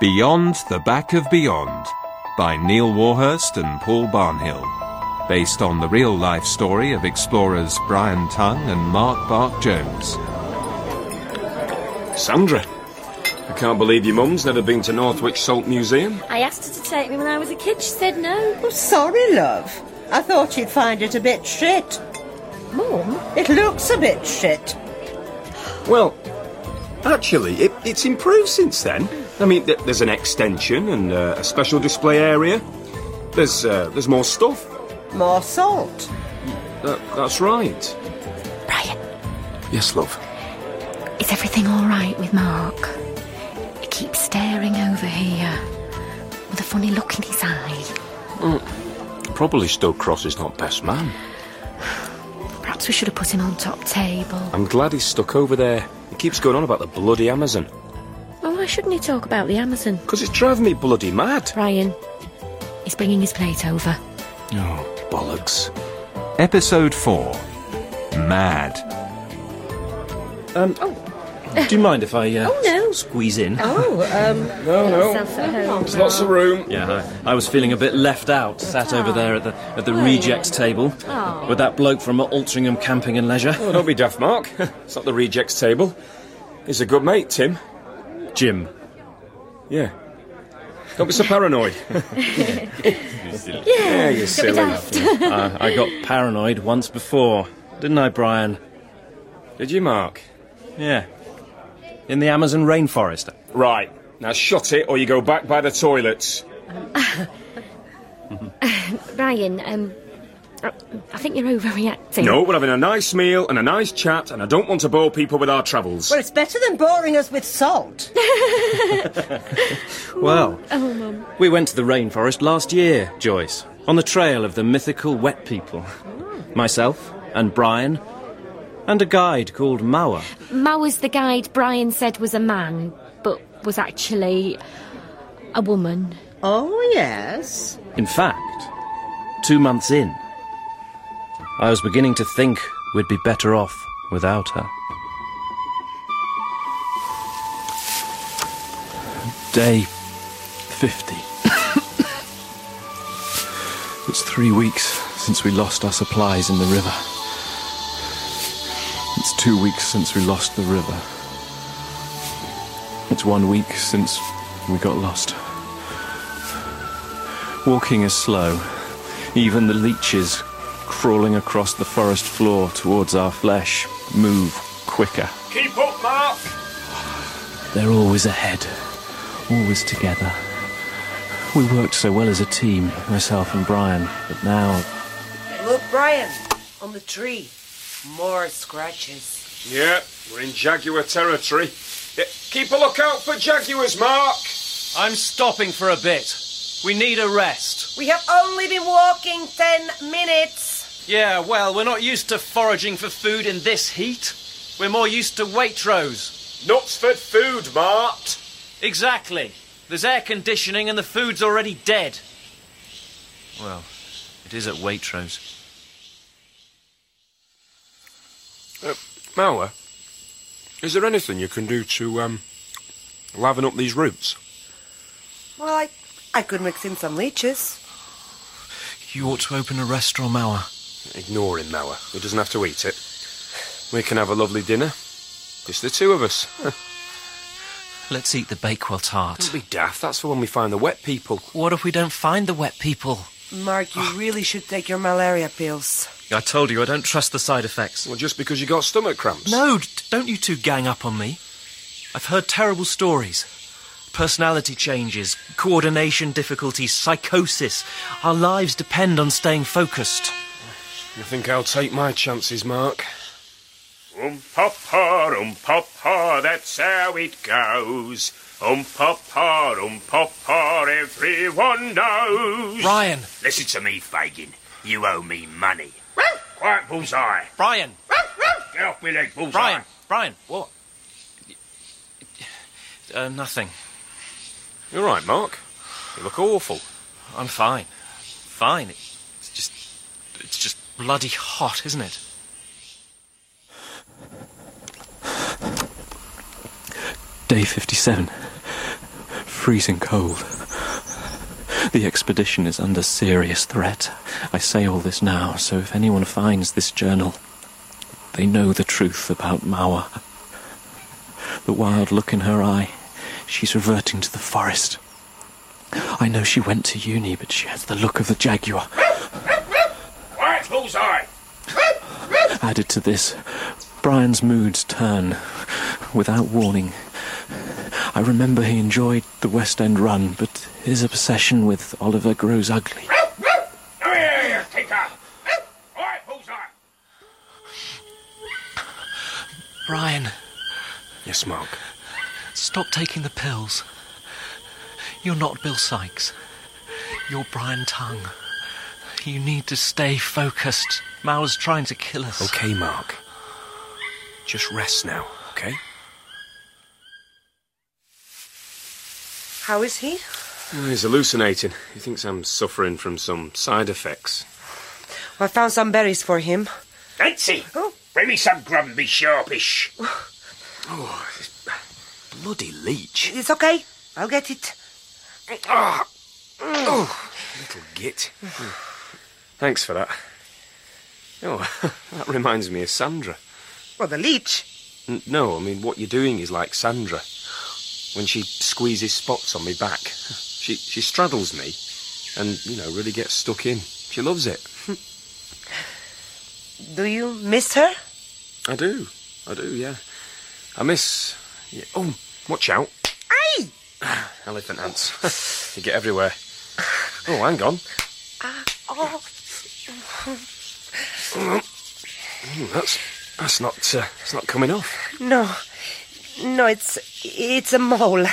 Beyond the Back of Beyond by Neil Warhurst and Paul Barnhill. Based on the real life story of explorers Brian Tongue and Mark Bark Jones. Sandra, I can't believe your mum's never been to Northwich Salt Museum. I asked her to take me when I was a kid. She said no. Oh, sorry, love. I thought you'd find it a bit shit. Mum? It looks a bit shit. Well, actually, it, it's improved since then. I mean, th- there's an extension and uh, a special display area. There's uh, there's more stuff. More salt. That, that's right. Brian, Yes, love. is everything all right with Mark? He keeps staring over here with a funny look in his eye. Probably still cross is not best man. Perhaps we should have put him on top table. I'm glad he's stuck over there. He keeps going on about the bloody Amazon. Well, why shouldn't he talk about the Amazon? Because it's driving me bloody mad. Brian, he's bringing his plate over. Oh, bollocks. Episode 4 Mad. Um, oh. Do you mind if I uh, Oh, no. squeeze in? Oh, um, No, no. Self at home. There's lots of room. Yeah, I, I was feeling a bit left out, sat over there at the at the rejects table with that bloke from Altrincham Camping and Leisure, Oh, don't be daft, Mark. it's not the rejects table. He's a good mate, Tim. Jim. Yeah. Don't be so paranoid. yeah, you're silly. Uh, I got paranoid once before, didn't I, Brian? Did you, Mark? Yeah. In the Amazon rainforest. Right. Now shut it, or you go back by the toilets. Brian, um, I I think you're overreacting. No, we're having a nice meal and a nice chat, and I don't want to bore people with our travels. well, it's better than boring us with salt. Well, oh, we went to the rainforest last year, Joyce, on the trail of the mythical wet people. Hmm. Myself and Brian, and a guide called Mawa. Ma was the guide Brian said was a man, but was actually a woman. Oh, yes. In fact, two months in, I was beginning to think we'd be better off without her. Day 50. it's three weeks since we lost our supplies in the river. It's two weeks since we lost the river. It's one week since we got lost. Walking is slow. Even the leeches crawling across the forest floor towards our flesh move quicker. Keep up, Mark! They're always ahead, always together. We worked so well as a team, myself and Brian, but now Look, Brian, on the tree. More scratches. Yeah, we're in Jaguar territory. Yeah, keep a lookout for Jaguars, Mark! I'm stopping for a bit. We need a rest. We have only been walking ten minutes. Yeah, well, we're not used to foraging for food in this heat. We're more used to Waitrose. Knutsford food, Mart! Exactly. There's air conditioning and the food's already dead. Well, it is at Waitrose. Uh, Mauer, is there anything you can do to, um, liven up these roots? Well, I, I could mix in some leeches. You ought to open a restaurant, Mauer. Ignore him, Mauer. He doesn't have to eat it. We can have a lovely dinner. Just the two of us. Let's eat the Bakewell tart. Don't be daft. That's for when we find the wet people. What if we don't find the wet people? Mark, you ah. really should take your malaria pills. I told you I don't trust the side effects. Well, just because you got stomach cramps. No, d- don't you two gang up on me. I've heard terrible stories. Personality changes, coordination difficulties, psychosis. Our lives depend on staying focused. You think I'll take my chances, Mark? Um papa, um papa, that's how it goes. Um papa, um papa, everyone knows. Brian! Listen to me, Fagin. You owe me money. Quiet, Bullseye. Brian! Get off me leg, Bullseye. Brian! Brian! What? Uh, nothing. You're right, Mark. You look awful. I'm fine. Fine. It's just. It's just bloody hot, isn't it? Day 57. freezing cold. The expedition is under serious threat. I say all this now, so if anyone finds this journal, they know the truth about Mawa. The wild look in her eye. She's reverting to the forest. I know she went to uni, but she has the look of the jaguar. Quiet, bullseye! Added to this, Brian's moods turn without warning. I remember he enjoyed the West End run, but his obsession with Oliver grows ugly. Come here, you tinker! Quiet, bullseye! Brian, Yes, Mark. stop taking the pills. You're not Bill Sikes. You're Brian Tongue. You need to stay focused. Mao's trying to kill us. Okay, Mark. Just rest now, okay? How is he? Oh, he's hallucinating. He thinks I'm suffering from some side effects. I found some berries for him. Nancy! Oh. Bring me some grub and be sharpish. Oh, this bloody leech. It's okay. I'll get it. Ah, Oh, little git. Thanks for that. Oh, that reminds me of Sandra. Well, the leech. N- no, I mean, what you're doing is like Sandra. When she squeezes spots on me back, she, she straddles me and, you know, really gets stuck in. She loves it. Do you miss her? I do. I do, yeah. I miss. Yeah. Oh, watch out. Aye! Elephant ants. you get everywhere. Oh, hang on. Ah, oh, That's that's not uh, it's not coming off. no. No, it's it's a mole.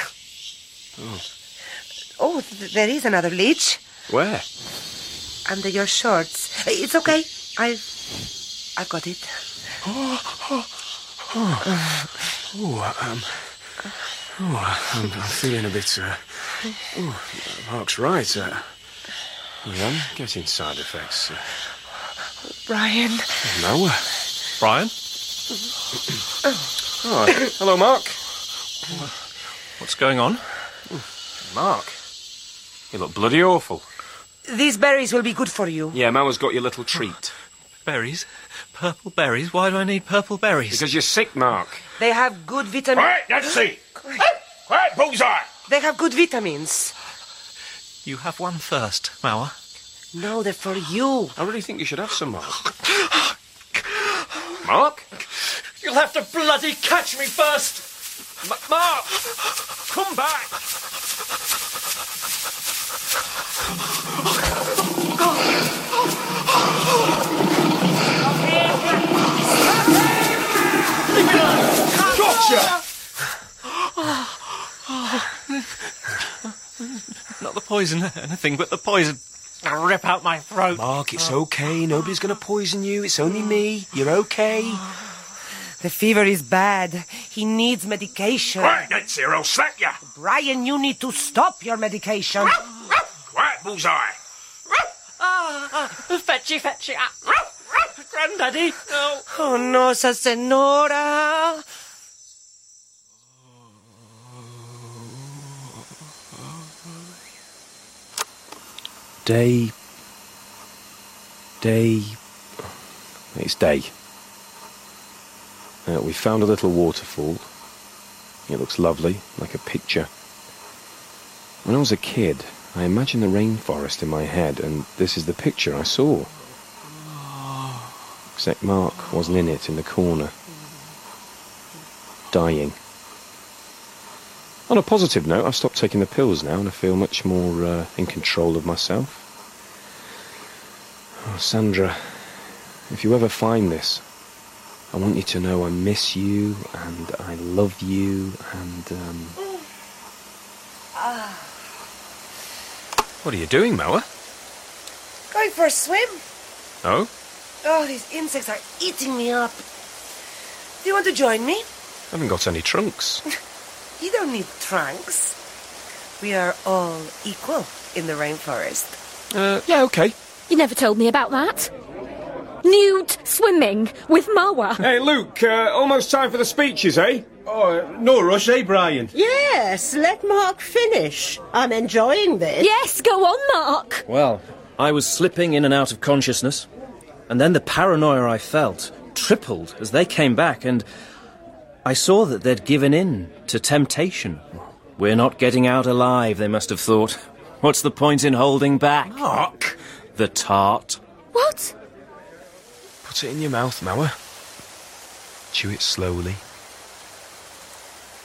Oh, th- there is another leech Where? under your shorts. It's okay. I've I've got it. Oh, um, oh, I'm, I'm feeling a bit. Uh, oh, Mark's right. Uh, I am getting side effects. Uh, Brian. no. Uh, Brian? oh, hello, Mark. What's going on? Mark, you look bloody awful. These berries will be good for you. Yeah, Mama's got your little treat. Berries? Purple berries? Why do I need purple berries? Because you're sick, Mark. They have good vitamin. Quiet, Nancy! Quiet, bullseye! They have good vitamins. You have one first, Mauer. No, they're for you. I really think you should have some, Mark. Mark? You'll have to bloody catch me first! M- Mark! Come back! Gotcha! Not the poison, anything but the poison. I'll rip out my throat. Mark, it's okay. Nobody's going to poison you. It's only me. You're okay. The fever is bad. He needs medication. Quiet, Nancy, or I'll slap you! Brian, you need to stop your medication. Quiet, bullseye! Fetchy, fetchy. Ah. Granddaddy, no. Oh no, Senora. Day. Day. It's day. Uh, we found a little waterfall. It looks lovely, like a picture. When I was a kid, I imagined the rainforest in my head, and this is the picture I saw. Except Mark wasn't in it in the corner. Dying. On a positive note, I've stopped taking the pills now and I feel much more uh, in control of myself. Oh, Sandra, if you ever find this, I want you to know I miss you and I love you and. Um... What are you doing, Moa? Going for a swim? Oh? Oh, these insects are eating me up. Do you want to join me? I haven't got any trunks. You don't need trunks. We are all equal in the rainforest. Uh, yeah, okay. You never told me about that. Nude swimming with Mawa. Hey, Luke, uh, almost time for the speeches, eh? Oh, no rush, eh, Brian? Yes, let Mark finish. I'm enjoying this. Yes, go on, Mark. Well, I was slipping in and out of consciousness, and then the paranoia I felt tripled as they came back, and I saw that they'd given in to temptation. We're not getting out alive, they must have thought. What's the point in holding back? Mark! The tart. What? Put it in your mouth, Mauer. Chew it slowly.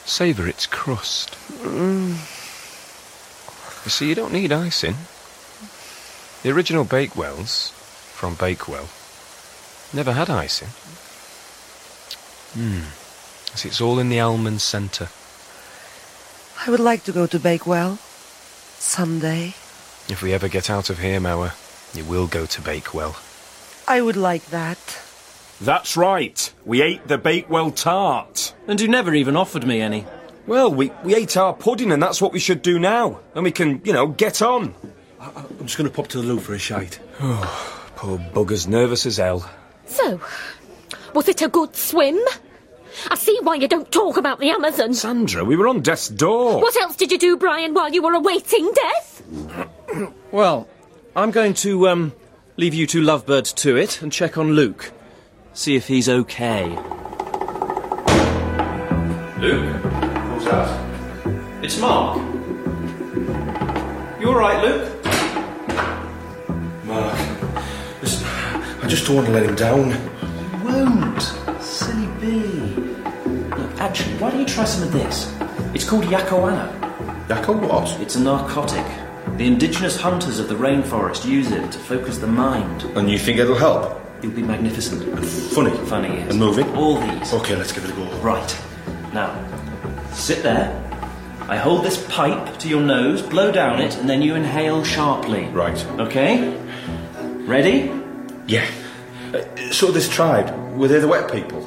Savour its crust. You see, you don't need icing. The original Bakewells, from Bakewell, never had icing. Hmm. See, it's all in the almond centre. I would like to go to Bakewell. Someday. If we ever get out of here, Mauer, you will go to Bakewell. I would like that. That's right. We ate the Bakewell tart. And you never even offered me any. Well, we, we ate our pudding, and that's what we should do now. And we can, you know, get on. I'm just going to pop to the loo for a shite. Oh, Poor bugger's nervous as hell. So, was it a good swim? I see why you don't talk about the Amazon. Sandra, we were on death's door. What else did you do, Brian, while you were awaiting death? Well, I'm going to, um, leave you two lovebirds to it and check on Luke. See if he's okay. Luke? What's that? It's Mark. You alright, Luke? Mark, listen, I just don't want to let him down. You Won't. Silly bee. Look, actually, why don't you try some of this? It's called Yakoana. Yakko what? It's a narcotic. The indigenous hunters of the rainforest use it to focus the mind. And you think it'll help? You'll be magnificent. Funny. Funny, yes. And moving? All these. Okay, let's give it a go. Right. Now, sit there. I hold this pipe to your nose, blow down it, and then you inhale sharply. Right. Okay? Ready? Yeah. Uh, so this tribe, were they the wet people?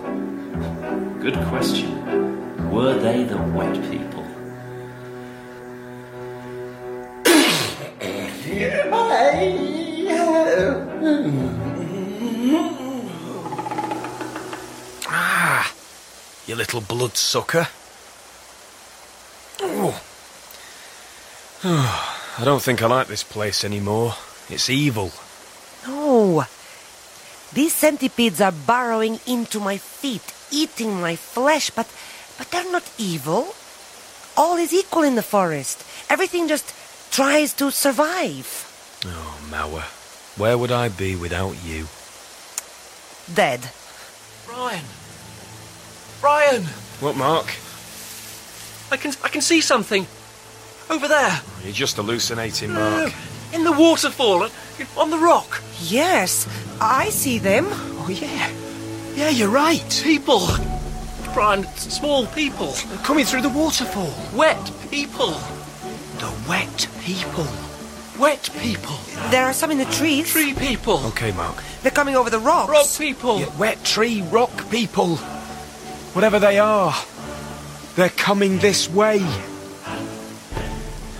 Good question. Were they the wet people? You little bloodsucker. Oh. I don't think I like this place anymore. It's evil. No. These centipedes are burrowing into my feet, eating my flesh, but but they're not evil. All is equal in the forest. Everything just tries to survive. Oh, Mauer, where would I be without you? Dead. Brian! Brian! What, Mark? I can I can see something. Over there. Oh, you're just hallucinating, Mark. In the waterfall, on the rock. Yes, I see them. Oh, yeah. Yeah, you're right. People. Brian, small people. Coming through the waterfall. Wet people. The wet people. Wet people. There are some in the trees. Tree people. Okay, Mark. They're coming over the rocks. Rock people. Yeah, wet tree rock people. Whatever they are, they're coming this way.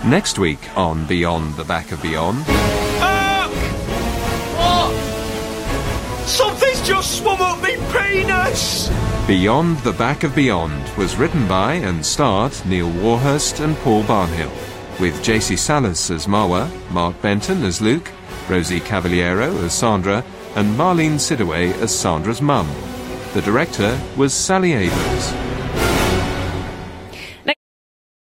Next week on Beyond the Back of Beyond. Something's just swum up me penis! Beyond the Back of Beyond was written by and starred Neil Warhurst and Paul Barnhill, with JC Salas as Marwa, Mark Benton as Luke, Rosie Cavaliero as Sandra, and Marlene Sidaway as Sandra's mum. The director was Sally Abrams.